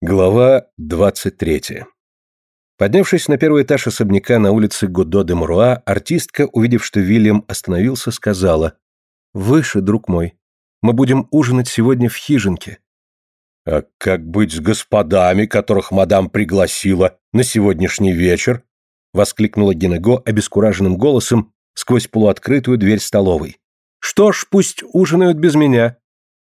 Глава 23. Поднявшись на первый этаж особняка на улице Годо де Муруа, артистка, увидев, что Вильям остановился, сказала «Выше, друг мой, мы будем ужинать сегодня в хижинке». «А как быть с господами, которых мадам пригласила на сегодняшний вечер?» воскликнула Генего обескураженным голосом сквозь полуоткрытую дверь столовой. «Что ж, пусть ужинают без меня.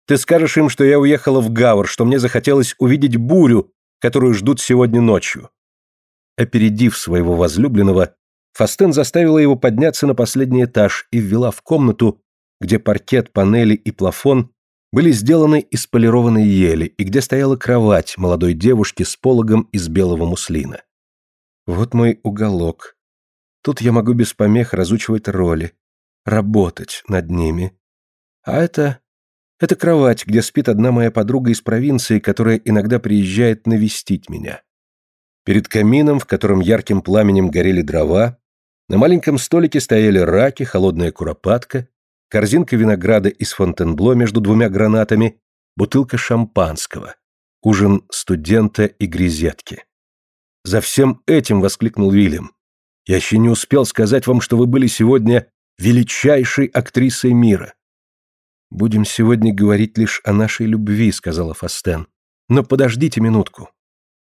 Ты скажешь им, что я уехала в Гавр, что мне захотелось увидеть бурю, которую ждут сегодня ночью». Опередив своего возлюбленного, Фастен заставила его подняться на последний этаж и ввела в комнату, где паркет, панели и плафон были сделаны из полированной ели и где стояла кровать молодой девушки с пологом из белого муслина. Вот мой уголок. Тут я могу без помех разучивать роли, работать над ними. А это это кровать, где спит одна моя подруга из провинции, которая иногда приезжает навестить меня. Перед камином, в котором ярким пламенем горели дрова, на маленьком столике стояли раки, холодная куропатка, корзинка винограда из Фонтенбло между двумя гранатами, бутылка шампанского, ужин студента и грезетки. «За всем этим!» — воскликнул Вильям. «Я еще не успел сказать вам, что вы были сегодня величайшей актрисой мира. «Будем сегодня говорить лишь о нашей любви», — сказала Фастен. «Но подождите минутку».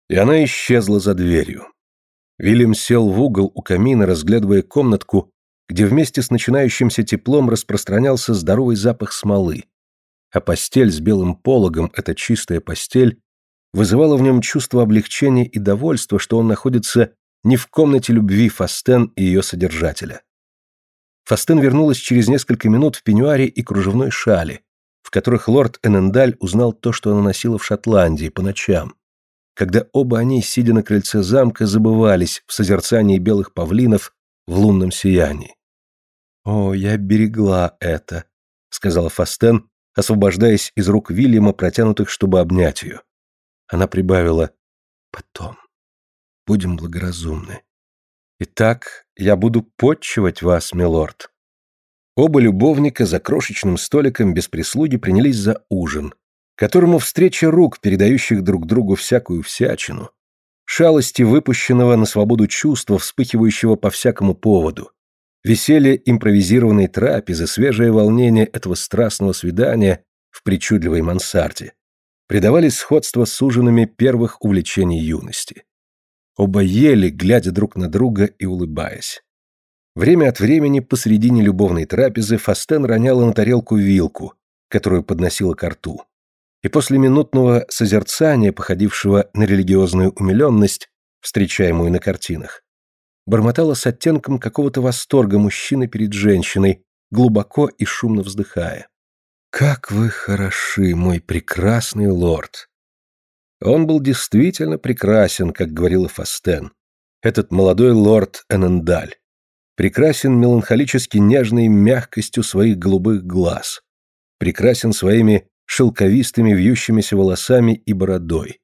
И она исчезла за дверью. Вильям сел в угол у камина, разглядывая комнатку, где вместе с начинающимся теплом распространялся здоровый запах смолы. А постель с белым пологом, эта чистая постель, вызывала в нем чувство облегчения и довольства, что он находится не в комнате любви Фастен и ее содержателя. Фастен вернулась через несколько минут в пеньюаре и кружевной шале, в которых лорд Энендаль узнал то, что она носила в Шотландии по ночам, когда оба они, сидя на крыльце замка, забывались в созерцании белых павлинов в лунном сиянии. «О, я берегла это», — сказала Фастен, освобождаясь из рук Вильяма, протянутых, чтобы обнять ее. Она прибавила «Потом. Будем благоразумны. Итак, я буду подчивать вас, милорд. Оба любовника за крошечным столиком без прислуги принялись за ужин, которому встреча рук, передающих друг другу всякую всячину, шалости выпущенного на свободу чувства, вспыхивающего по всякому поводу, веселье импровизированной трапезы, свежее волнение этого страстного свидания в причудливой мансарде, придавали сходство с ужинами первых увлечений юности. Оба ели, глядя друг на друга и улыбаясь. Время от времени посредине любовной трапезы Фастен роняла на тарелку вилку, которую подносила к рту. И после минутного созерцания, походившего на религиозную умиленность, встречаемую на картинах, бормотала с оттенком какого-то восторга мужчины перед женщиной, глубоко и шумно вздыхая. «Как вы хороши, мой прекрасный лорд! Он был действительно прекрасен, как говорила Фастен. Этот молодой лорд Энендаль. Прекрасен меланхолически нежной мягкостью своих голубых глаз. Прекрасен своими шелковистыми вьющимися волосами и бородой.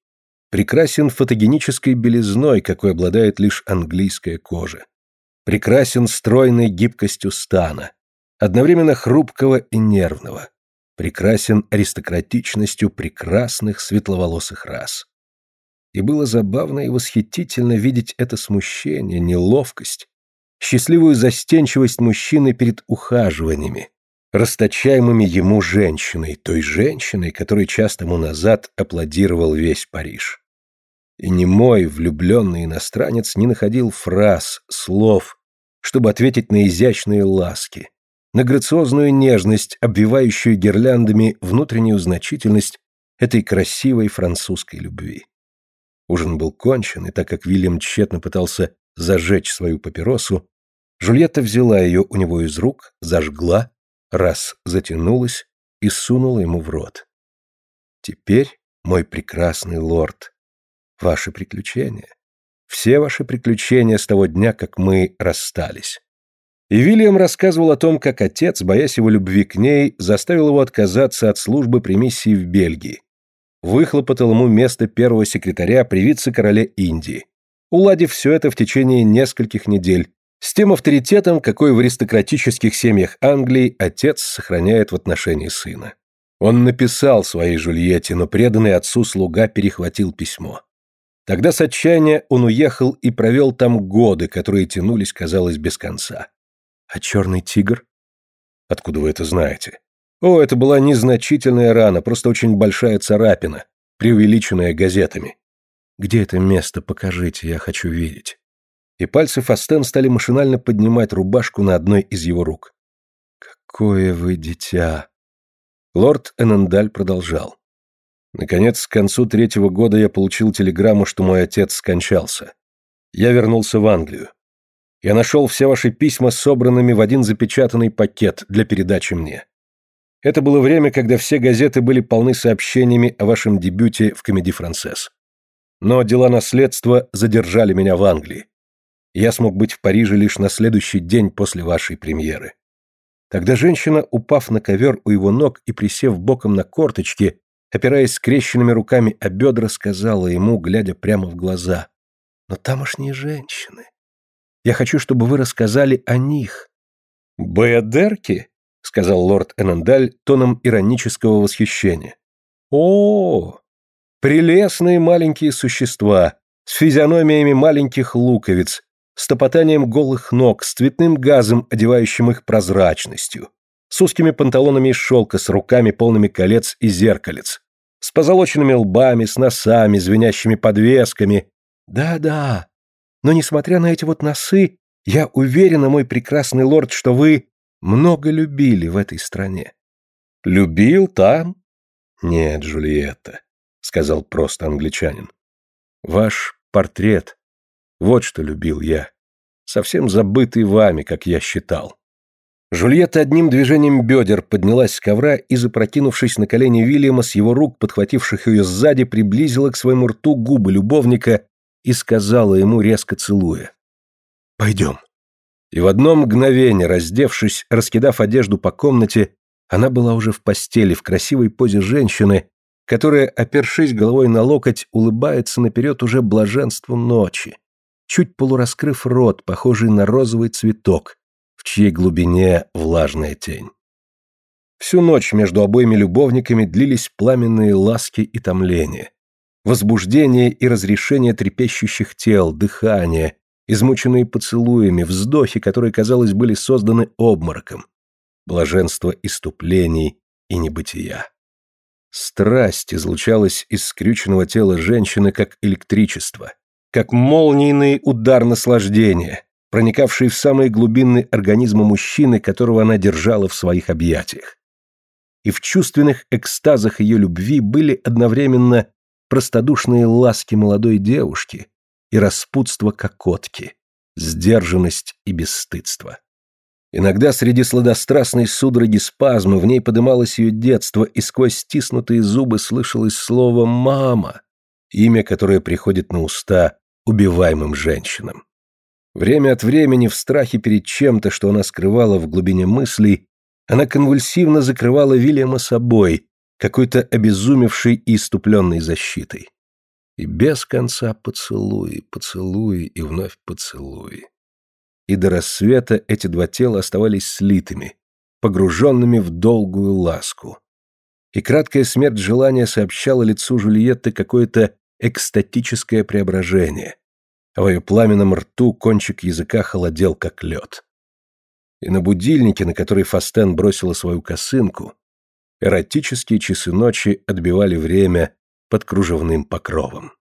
Прекрасен фотогенической белизной, какой обладает лишь английская кожа. Прекрасен стройной гибкостью стана, одновременно хрупкого и нервного прекрасен аристократичностью прекрасных светловолосых рас. И было забавно и восхитительно видеть это смущение, неловкость, счастливую застенчивость мужчины перед ухаживаниями, расточаемыми ему женщиной, той женщиной, которой час тому назад аплодировал весь Париж. И немой, влюбленный иностранец не находил фраз, слов, чтобы ответить на изящные ласки, на грациозную нежность, обвивающую гирляндами внутреннюю значительность этой красивой французской любви. Ужин был кончен, и так как Вильям тщетно пытался зажечь свою папиросу, Жульетта взяла ее у него из рук, зажгла, раз затянулась и сунула ему в рот. «Теперь, мой прекрасный лорд, ваши приключения, все ваши приключения с того дня, как мы расстались. И Вильям рассказывал о том, как отец, боясь его любви к ней, заставил его отказаться от службы при миссии в Бельгии. Выхлопотал ему место первого секретаря при вице-короле Индии. Уладив все это в течение нескольких недель, с тем авторитетом, какой в аристократических семьях Англии отец сохраняет в отношении сына. Он написал своей Жульетте, но преданный отцу слуга перехватил письмо. Тогда с отчаяния он уехал и провел там годы, которые тянулись, казалось, без конца. А черный тигр? Откуда вы это знаете? О, это была незначительная рана, просто очень большая царапина, преувеличенная газетами. Где это место, покажите, я хочу видеть. И пальцы Фастен стали машинально поднимать рубашку на одной из его рук. Какое вы дитя! Лорд Энендаль продолжал. Наконец, к концу третьего года я получил телеграмму, что мой отец скончался. Я вернулся в Англию. Я нашел все ваши письма собранными в один запечатанный пакет для передачи мне. Это было время, когда все газеты были полны сообщениями о вашем дебюте в «Комеди Францесс». Но дела наследства задержали меня в Англии. Я смог быть в Париже лишь на следующий день после вашей премьеры. Тогда женщина, упав на ковер у его ног и присев боком на корточки, опираясь скрещенными руками о бедра, сказала ему, глядя прямо в глаза. «Но тамошние женщины. Я хочу, чтобы вы рассказали о них». «Беодерки?» — сказал лорд Энендаль тоном иронического восхищения. «О, прелестные маленькие существа, с физиономиями маленьких луковиц, с топотанием голых ног, с цветным газом, одевающим их прозрачностью, с узкими панталонами из шелка, с руками полными колец и зеркалец, с позолоченными лбами, с носами, звенящими подвесками. Да-да, но несмотря на эти вот носы, я уверена, мой прекрасный лорд, что вы много любили в этой стране. Любил там? Нет, Джульетта, сказал просто англичанин. Ваш портрет. Вот что любил я. Совсем забытый вами, как я считал. Жульетта одним движением бедер поднялась с ковра и, запрокинувшись на колени Вильяма, с его рук, подхвативших ее сзади, приблизила к своему рту губы любовника и сказала ему, резко целуя. «Пойдем». И в одно мгновение, раздевшись, раскидав одежду по комнате, она была уже в постели, в красивой позе женщины, которая, опершись головой на локоть, улыбается наперед уже блаженству ночи, чуть полураскрыв рот, похожий на розовый цветок, в чьей глубине влажная тень. Всю ночь между обоими любовниками длились пламенные ласки и томления, возбуждение и разрешение трепещущих тел, дыхание, измученные поцелуями, вздохи, которые, казалось, были созданы обмороком, блаженство иступлений и небытия. Страсть излучалась из скрюченного тела женщины, как электричество, как молнийный удар наслаждения, проникавший в самые глубины организма мужчины, которого она держала в своих объятиях. И в чувственных экстазах ее любви были одновременно простодушные ласки молодой девушки и распутство кокотки, сдержанность и бесстыдство. Иногда среди сладострастной судороги спазмы в ней подымалось ее детство, и сквозь стиснутые зубы слышалось слово «мама», имя, которое приходит на уста убиваемым женщинам. Время от времени в страхе перед чем-то, что она скрывала в глубине мыслей, она конвульсивно закрывала Вильяма собой, какой-то обезумевшей и иступленной защитой. И без конца поцелуи, поцелуи и вновь поцелуи. И до рассвета эти два тела оставались слитыми, погруженными в долгую ласку. И краткая смерть желания сообщала лицу Жульетты какое-то экстатическое преображение, а в ее пламенном рту кончик языка холодел, как лед. И на будильнике, на который Фастен бросила свою косынку, эротические часы ночи отбивали время под кружевным покровом.